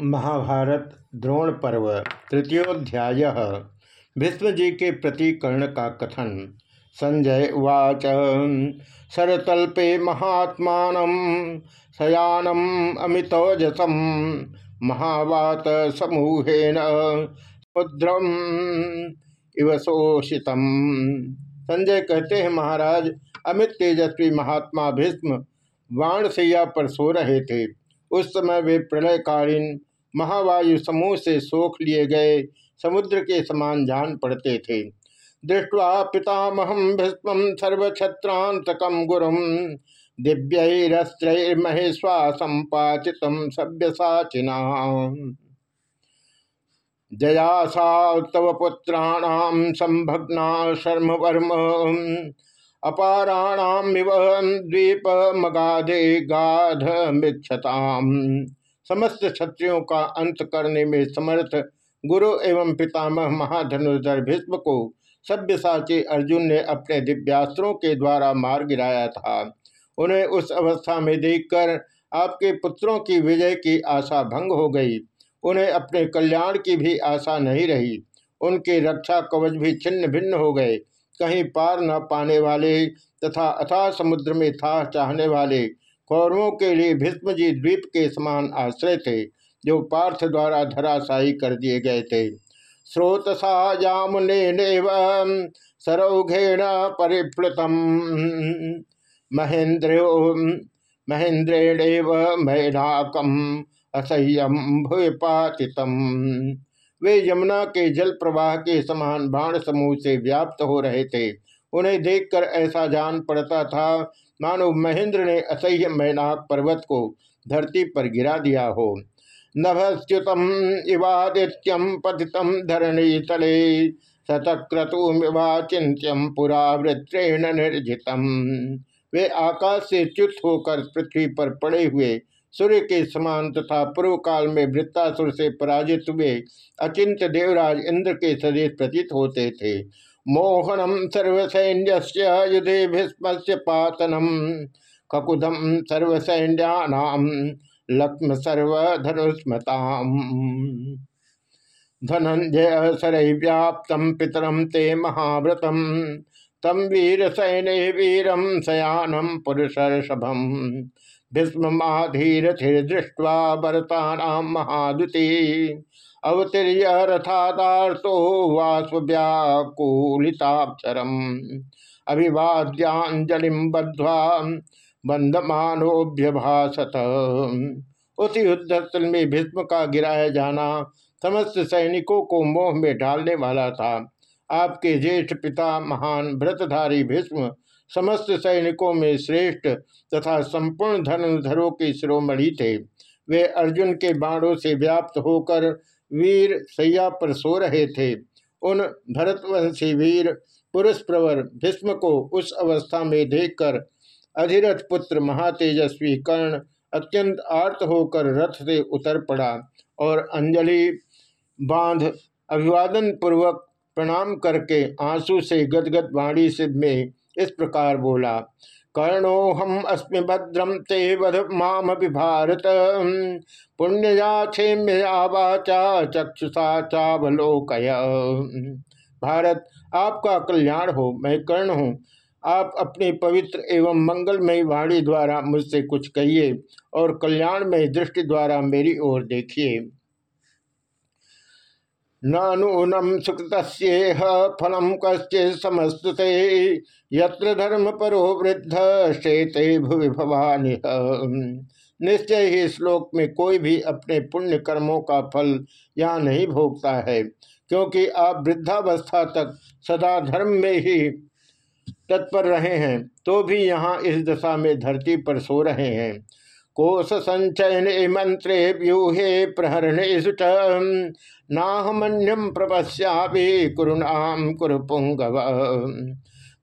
महाभारत द्रोण पर्व, तृतीयोध्याय। जी के प्रति कर्ण का कथन। संजय उवाच सरतल्पे महात्मा शयानम अमितौजसम महावात समूहेन समुद्रम इव शोषितम। संजय कहते हैं, महाराज, अमित तेजस्वी महात्मा भीष्म वाणसैया पर सो रहे थे। उस समय वे प्रलयकालीन महावायु समूह से सोख लिए गए, समुद्र के समान जान पड़ते थे। दृष्टवा पितामहम भीष्म सर्वक्षत्रांतकम गुरुम दिव्यस्त्रैर्महेश्वासम पाचित सभ्य साचिना जयासा तव पुत्राणाम संभग्ना शर्म वर्म अपाराणाम द्वीप मगाधे गाध मिक्षताम समस्त क्षत्रियों का अंत करने में समर्थ गुरु एवं पितामह महाधनुर्धर भीष्म को सभ्यसाची अर्जुन ने अपने दिव्यास्त्रों के द्वारा मार गिराया था। उन्हें उस अवस्था में देखकर आपके पुत्रों की विजय की आशा भंग हो गई। उन्हें अपने कल्याण की भी आशा नहीं रही। उनके रक्षा कवच भी छिन्न भिन्न हो गए। कहीं पार न पाने वाले तथा अथाह समुद्र में था चाहने वाले कौरवों के लिए भीष्म जी द्वीप के समान आश्रय थे, जो पार्थ द्वारा धराशायी कर दिए गए थे। स्रोतसा यामुने सरौघेण परिप्लुतम। महेंद्र, महेंद्रेणेव मैनाकम असह्यम भूपातितम वे यमुना के जल प्रवाह के समान बाण समूह से व्याप्त हो रहे थे। उन्हें देखकर ऐसा जान पड़ता था मानो महेंद्र ने असह्य मैनाक पर्वत को धरती पर गिरा दिया हो। नभस्युतम इवादित्यम पतितम धरणी तले शतक्रतुमिवाचित्यम पुरा वृत्रेण निर्जितम। वे आकाश से च्युत होकर पृथ्वी पर पड़े हुए सूर्य के समान तथा पूर्व काल में वृत्तासुर से पराजित हुए अचिंत देवराज इंद्र के सदेश प्रतीत होते थे। मोहनम सर्वसैन्य युधे भीष्म पातनम ककुदम सर्वसैन्यानाम, लक्ष्म सर्वधनुस्मता धनंजय सरय व्याप्त पितरम ते महाव्रतम तम वीर सैने वीरम शयानम पुरुषर्षभम। भीष्मीरथिर्दृष्ट्वा भरता महादुति। अवतीर्य रथादार्थो वास्व्याकूलिताक्षरम। अभिवाद्यांजलि बद्ध्वा बंधमानोभ्यभाषत उस युद्धस्थल में भीष्म का गिराया जाना, समस्त सैनिकों को मोह में डालने वाला था। आपके ज्येष्ठ पिता, महान व्रतधारी भीष्म, समस्त सैनिकों में श्रेष्ठ तथा संपूर्ण धनुधरों के शिरोमणि थे। वे अर्जुन के बाणों से व्याप्त होकर वीर सैया पर सो रहे थे। उन भरतवंशी वीर पुरुष प्रवर भीष्म को उस अवस्था में देखकर अधिरथ पुत्र महातेजस्वी कर्ण अत्यंत आर्त होकर रथ से उतर पड़ा और अंजलि बाँध अभिवादन पूर्वक प्रणाम करके आँसू से गदगद वाणी से में इस प्रकार बोला कर्णो हम अस्मि भद्रम ते वध माम भारत पुण्यया क्षेम्य वाचा चक्षुषा चावलोकय। भारत, आपका कल्याण हो, मैं कर्ण हूँ। आप अपनी पवित्र एवं मंगलमय वाणी द्वारा मुझसे कुछ कहिए और कल्याणमय दृष्टि द्वारा मेरी ओर देखिए। नूनम सुकृत फलम कश्चि समस्तुते, यत्र धर्म परो वृद्ध शेते भुवि भवानि निश्चय ही श्लोक में कोई भी अपने पुण्य कर्मों का फल यहाँ नहीं भोगता है, क्योंकि आप वृद्धावस्था तक सदा धर्म में ही तत्पर रहे हैं तो भी यहाँ इस दशा में धरती पर सो रहे हैं। कोश संचयन मंत्रे व्यूहे प्रहरणे सुट नाहमन्यम प्रपश्या कुरुणाम कुरु पुंगव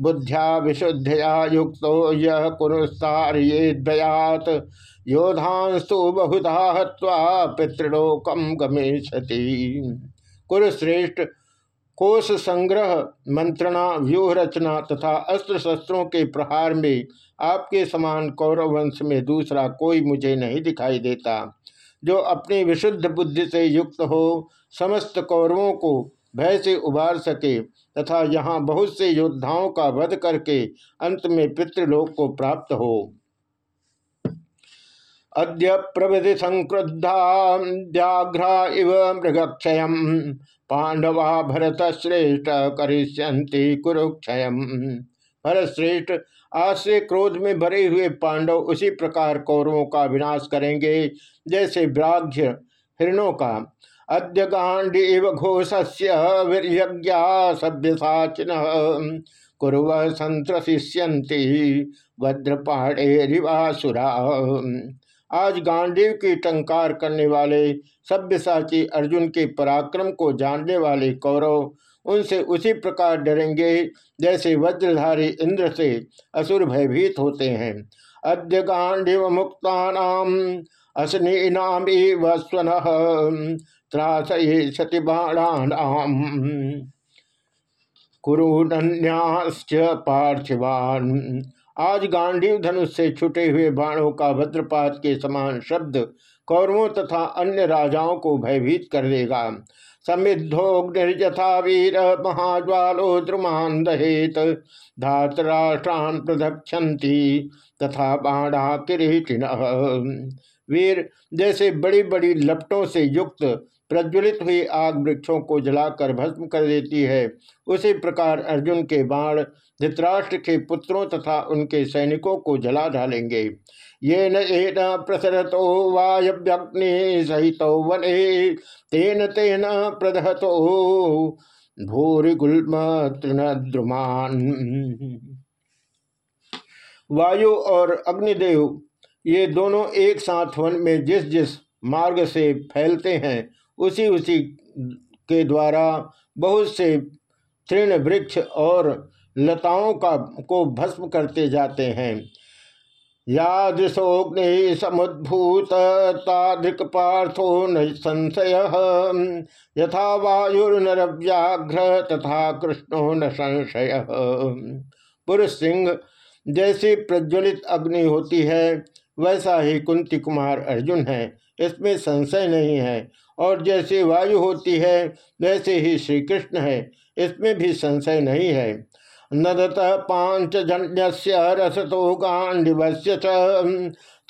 बुद्ध्या विशुद्धया युक्त यह कुरुस्तार्येद्वयात। योधांस्तु बहुधा हवा पितृलोकम गमेशति कुरुश्रेष्ठ कोष संग्रह मंत्रणा व्यूह रचना तथा अस्त्र शस्त्रों के प्रहार में आपके समान कौरव वंश में दूसरा कोई मुझे नहीं दिखाई देता। जो अपनी विशुद्ध बुद्धि से युक्त हो, समस्त कौरवों को भय से उबार सके तथा यहाँ बहुत से योद्धाओं का वध करके अंत में पितृलोक को प्राप्त हो। अद्य प्रविधि संक्रुद्धा, व्याघ्रा इव मृगक्षय पांडवा भरत श्रेष्ठ करिष्यंति कुरुक्षय भरत श्रेष्ठ आज से क्रोध में भरे हुए पांडव उसी प्रकार कौरवों का विनाश करेंगे, जैसे व्राघ्य हिरणों का। अद्य गांडीव घोषस्य वीर्यज्ञा सभ्यसाचिन। कुरव संत्रशिष्यंति वज्रपाणे रिवासुरा आज गांडीव की टंकार करने वाले सभ्यसाची अर्जुन के पराक्रम को जानने वाले कौरव उनसे उसी प्रकार डरेंगे जैसे वज्रधारी इंद्र से असुर भयभीत होते हैं। अद्य गांडिव मुक्ता असनीनाम स्वन त्रास सति कुरुन्याश्च पार्थिवान आज गांधी धनुष से छुटे हुए बाणों का भद्रपात के समान शब्द कौरवों तथा अन्य राजाओं को भयभीत कर देगा। समिद्धोग्निर्यथा वीर महाज्वालो द्रुमान दहेत, धातराष्ट्रान प्रदक्षति तथा बाणा किरीटिन। वीर जैसे बड़ी बड़ी लपटों से युक्त, प्रज्वलित हुई आग वृक्षों को जलाकर भस्म कर देती है। उसी प्रकार अर्जुन के बाण धृतराष्ट्र के पुत्रों तथा उनके सैनिकों को जला डालेंगे। ये न प्रसरतो वायव्यग्नि सहित वने, तेन तेन प्रदहतो भूरि गुल्म तृणद्रुमान वायु और अग्निदेव ये दोनों एक साथ वन में जिस जिस मार्ग से फैलते हैं, उसी उसी के द्वारा बहुत से तृण वृक्ष और लताओं का, को भस्म करते जाते हैं। यादृशोग्नि समुद्भूत पार्थो न संशय। यथा वायुर्नर व्याघ्र तथा कृष्णो न संशय। पुरुष सिंह जैसी प्रज्वलित अग्नि होती है वैसा ही कुंती कुमार अर्जुन है। इसमें संशय नहीं है। और जैसे वायु होती है, वैसे ही श्री कृष्ण है। इसमें भी संशय नहीं है। नदत पांचजन्य रसतो गांडिवस्य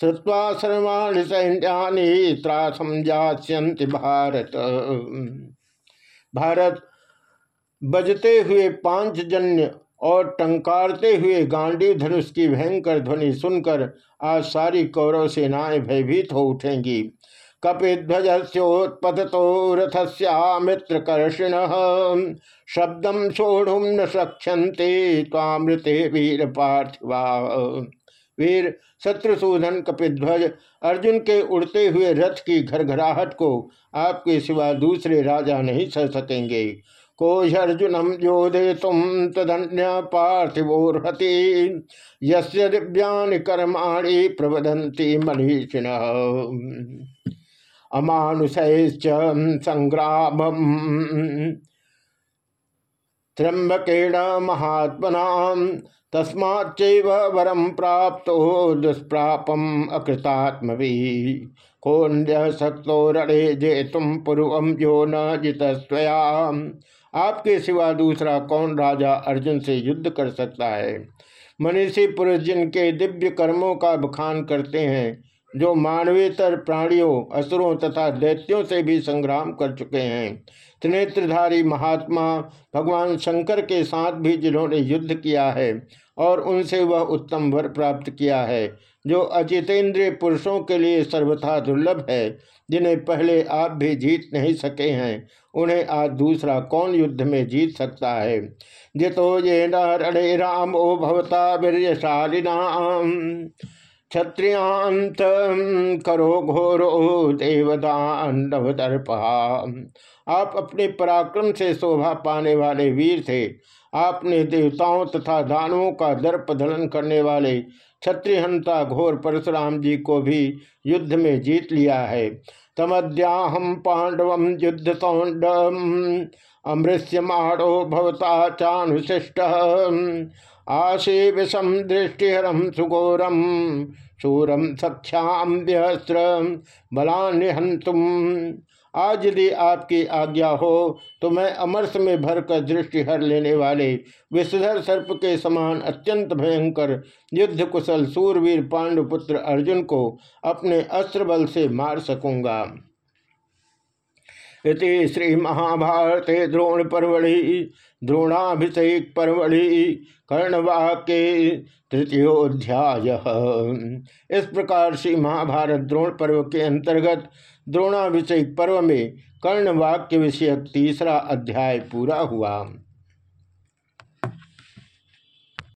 श्रुवा सर्वाणी सैन्यानि त्रासम भारत। भारत बजते हुए पांचजन्य और टंकारते हुए गांडी धनुष की भयंकर ध्वनि सुनकर आज सारी कौरव सेनाएँ भयभीत हो उठेंगी। कपिध्वजोत्पत रथस्या मित्रकर्षिण शब्दम सोढ़ुम न सक्षंते तामृते वीर पार्थिवा वीर शत्रुसूदन कपिध्वज, अर्जुन के उड़ते हुए रथ की घरघराहट को आपके सिवा दूसरे राजा नहीं सह सकेंगे। कोश कोशर्जुनम योधे तुम तदन्य पार्थिवोर्हति यस्य दिव्यानि कर्माणि प्रवदन्ति मनीषिण। अमानुषैश्च संग्राम त्र्यंबकेण महात्मना तस्माच्चैव वरम प्राप्त दुष्प्रापम अकृतात्म कोन्य शक्तो रे जे तुम पूर्व यो न जितस्वया आपके सिवा दूसरा कौन राजा अर्जुन से युद्ध कर सकता है? मनीषी पुरुष जिनके दिव्य कर्मों का बखान करते हैं जो मानवेतर प्राणियों, असुरों तथा दैत्यों से भी संग्राम कर चुके हैं। त्रिनेत्रधारी महात्मा भगवान शंकर के साथ भी जिन्होंने युद्ध किया है और उनसे वह उत्तम वर प्राप्त किया है, जो अचितेंद्रिय पुरुषों के लिए सर्वथा दुर्लभ है, जिन्हें पहले आप भी जीत नहीं सके हैं, उन्हें आज दूसरा कौन युद्ध में जीत सकता है? जितो ये णे राम ओ भवता वीरशालिना क्षत्रियांत करो घोरो देवदान दर्पा आप अपने पराक्रम से शोभा पाने वाले वीर थे। आपने देवताओं तथा दानवों का दर्प दलन करने वाले क्षत्रियहंता घोर परशुराम जी को भी युद्ध में जीत लिया है। तमद्याहम पांडव युद्ध सौंड अमृष्यमाणो भवता चानुशिष्ट आशे विषम दृष्टिहरम सुघोरम शूरम सख्याम व्यस्त्र बलान्हंतुम आज यदि आपकी आज्ञा हो तो मैं अमरस में भरकर दृष्टि हर लेने वाले विषधर सर्प के समान अत्यंत भयंकर युद्ध कुशल सूरवीर पांडुपुत्र अर्जुन को अपने अस्त्र बल से मार सकूँगा। इति श्री महाभारते द्रोण पर्वि द्रोणाभिषेक पर्वि कर्णवाक्य तृतीयोध्याय इस प्रकार श्री महाभारत द्रोण पर्व के अंतर्गत द्रोणाभिषेक पर्व में कर्णवाक्य विषयक तीसरा अध्याय पूरा हुआ।